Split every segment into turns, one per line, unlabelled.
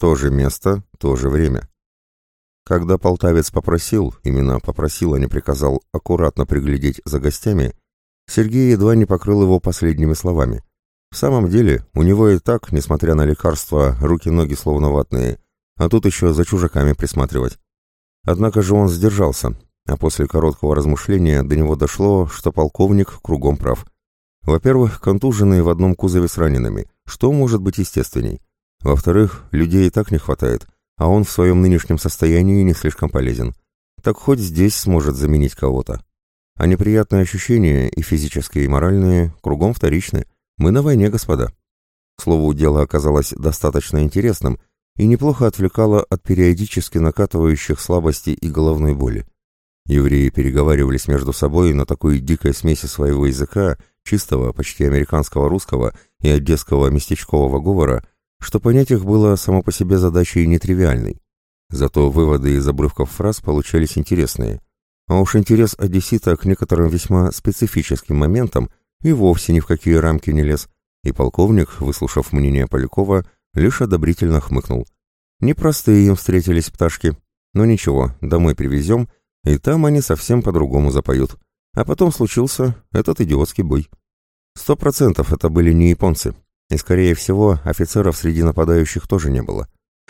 То же место, то же время. Когда полтавец попросил, именно попросил, а не приказал, аккуратно приглядеть за гостями, Сергей едва не покрыл его последними словами. В самом деле, у него и так, несмотря на лекарства, руки-ноги словно ватные, а тут еще за чужаками присматривать. Однако же он сдержался, а после короткого размышления до него дошло, что полковник кругом прав. Во-первых, контуженные в одном кузове с ранеными, что может быть естественней. Во-вторых, людей и так не хватает, а он в своем нынешнем состоянии не слишком полезен. Так хоть здесь сможет заменить кого-то. А неприятные ощущения, и физические, и моральные, кругом вторичны. Мы на войне, господа. К слову, дело оказалось достаточно интересным и неплохо отвлекало от периодически накатывающих слабости и головной боли. Евреи переговаривались между собой на такой дикой смеси своего языка, чистого, почти американского русского и одесского местечкового говора, что понять их было само по себе задачей нетривиальной. Зато выводы из обрывков фраз получались интересные. А уж интерес одессита к некоторым весьма специфическим моментам и вовсе ни в какие рамки не лез, и полковник, выслушав мнение Полякова, лишь одобрительно хмыкнул. Непростые им встретились пташки, но ничего, домой привезем, и там они совсем по-другому запоют. А потом случился этот идиотский бой. Сто процентов это были не японцы, и, скорее всего, офицеров среди нападающих тоже не было.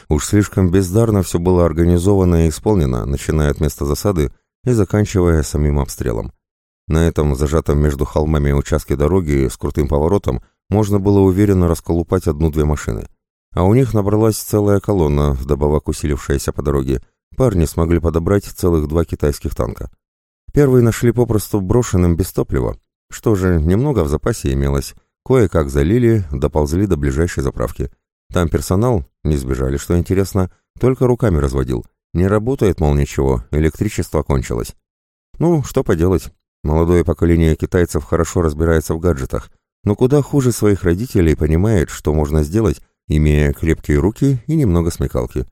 Уж слишком бездарно все было организовано и исполнено, начиная от места засады и заканчивая самим обстрелом. На этом зажатом между холмами участке дороги с крутым поворотом можно было уверенно расколупать одну-две машины. А у них набралась целая колонна, вдобавок усилившаяся по дороге. Парни смогли подобрать целых два китайских танка. Первые нашли попросту брошенным без топлива. Что же, немного в запасе имелось. Кое-как залили, доползли до ближайшей заправки. Там персонал, не сбежали, что интересно, только руками разводил. Не работает, мол, ничего, электричество кончилось. Ну, что поделать. Молодое поколение китайцев хорошо разбирается в гаджетах, но куда хуже своих родителей понимает, что можно сделать, имея крепкие руки и немного смекалки.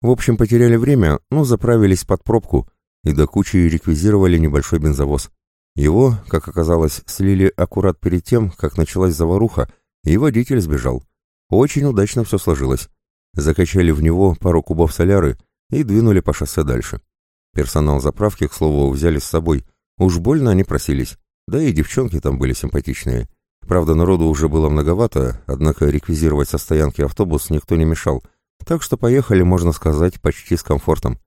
В общем, потеряли время, но заправились под пробку и до кучи реквизировали небольшой бензовоз. Его, как оказалось, слили аккурат перед тем, как началась заваруха, и водитель сбежал. Очень удачно все сложилось. Закачали в него пару кубов соляры и двинули по шоссе дальше. Персонал заправки, к слову, взяли с собой. Уж больно они просились. Да и девчонки там были симпатичные. Правда, народу уже было многовато, однако реквизировать со стоянки автобус никто не мешал, так что поехали, можно сказать, почти с комфортом.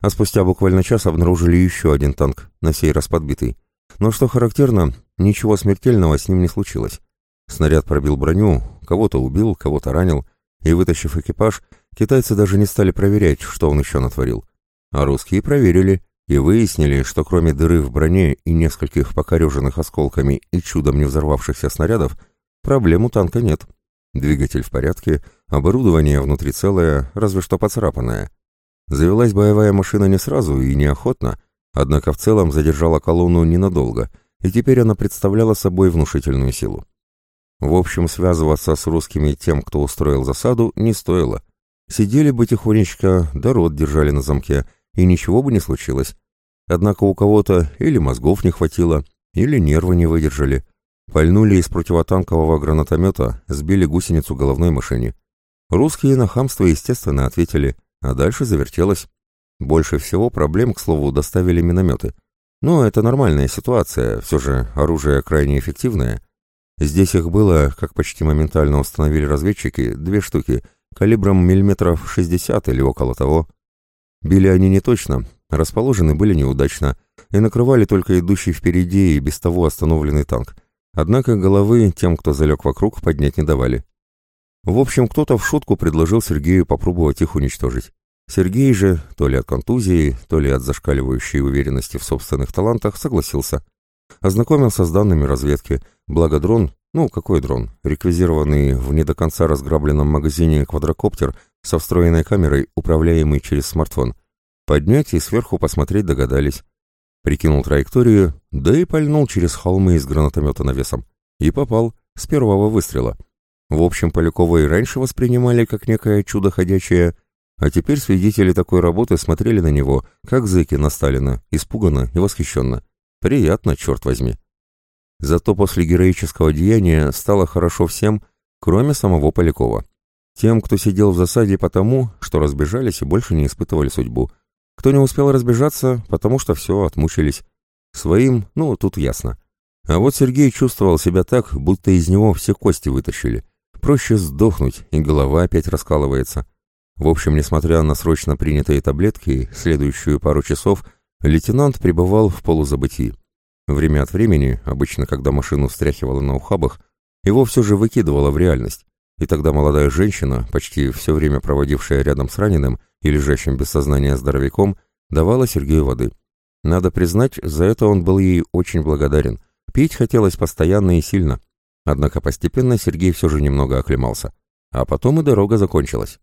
А спустя буквально час обнаружили еще один танк, на сей раз подбитый. Но что характерно, ничего смертельного с ним не случилось. Снаряд пробил броню, кого-то убил, кого-то ранил, и, вытащив экипаж, китайцы даже не стали проверять, что он еще натворил. А русские проверили и выяснили, что кроме дыры в броне и нескольких покореженных осколками и чудом не взорвавшихся снарядов, проблем у танка нет. Двигатель в порядке, оборудование внутри целое, разве что поцарапанное. Завелась боевая машина не сразу и неохотно, однако в целом задержала колонну ненадолго, и теперь она представляла собой внушительную силу. В общем, связываться с русскими тем, кто устроил засаду, не стоило. Сидели бы тихонечко, да рот держали на замке, и ничего бы не случилось. Однако у кого-то или мозгов не хватило, или нервы не выдержали. Пальнули из противотанкового гранатомета, сбили гусеницу головной машине. Русские на хамство, естественно, ответили, а дальше завертелось. Больше всего проблем, к слову, доставили минометы. Но это нормальная ситуация, все же оружие крайне эффективное. Здесь их было, как почти моментально установили разведчики, две штуки, калибром миллиметров 60 или около того. Били они не точно, расположены были неудачно и накрывали только идущий впереди и без того остановленный танк. Однако головы тем, кто залег вокруг, поднять не давали. В общем, кто-то в шутку предложил Сергею попробовать их уничтожить. Сергей же, то ли от контузии, то ли от зашкаливающей уверенности в собственных талантах, согласился. Ознакомился с данными разведки, благо дрон, ну какой дрон, реквизированный в не до конца разграбленном магазине квадрокоптер со встроенной камерой, управляемый через смартфон. Поднять и сверху посмотреть догадались. Прикинул траекторию, да и пальнул через холмы из гранатомета навесом. И попал, с первого выстрела. В общем, Полякова и раньше воспринимали как некое чудо ходячее, а теперь свидетели такой работы смотрели на него, как зэки на Сталина, испуганно и восхищенно. Приятно, черт возьми. Зато после героического деяния стало хорошо всем, кроме самого Полякова. Тем, кто сидел в засаде потому, что разбежались и больше не испытывали судьбу. Кто не успел разбежаться, потому что все, отмучились. Своим, ну, тут ясно. А вот Сергей чувствовал себя так, будто из него все кости вытащили. Проще сдохнуть, и голова опять раскалывается. В общем, несмотря на срочно принятые таблетки, следующую пару часов лейтенант пребывал в полузабытии. Время от времени, обычно когда машину встряхивало на ухабах, его все же выкидывало в реальность. И тогда молодая женщина, почти все время проводившая рядом с раненым и лежащим без сознания здоровяком, давала Сергею воды. Надо признать, за это он был ей очень благодарен. Пить хотелось постоянно и сильно. Однако постепенно Сергей все же немного оклемался. А потом и дорога закончилась.